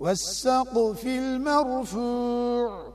والسقف المرفوع.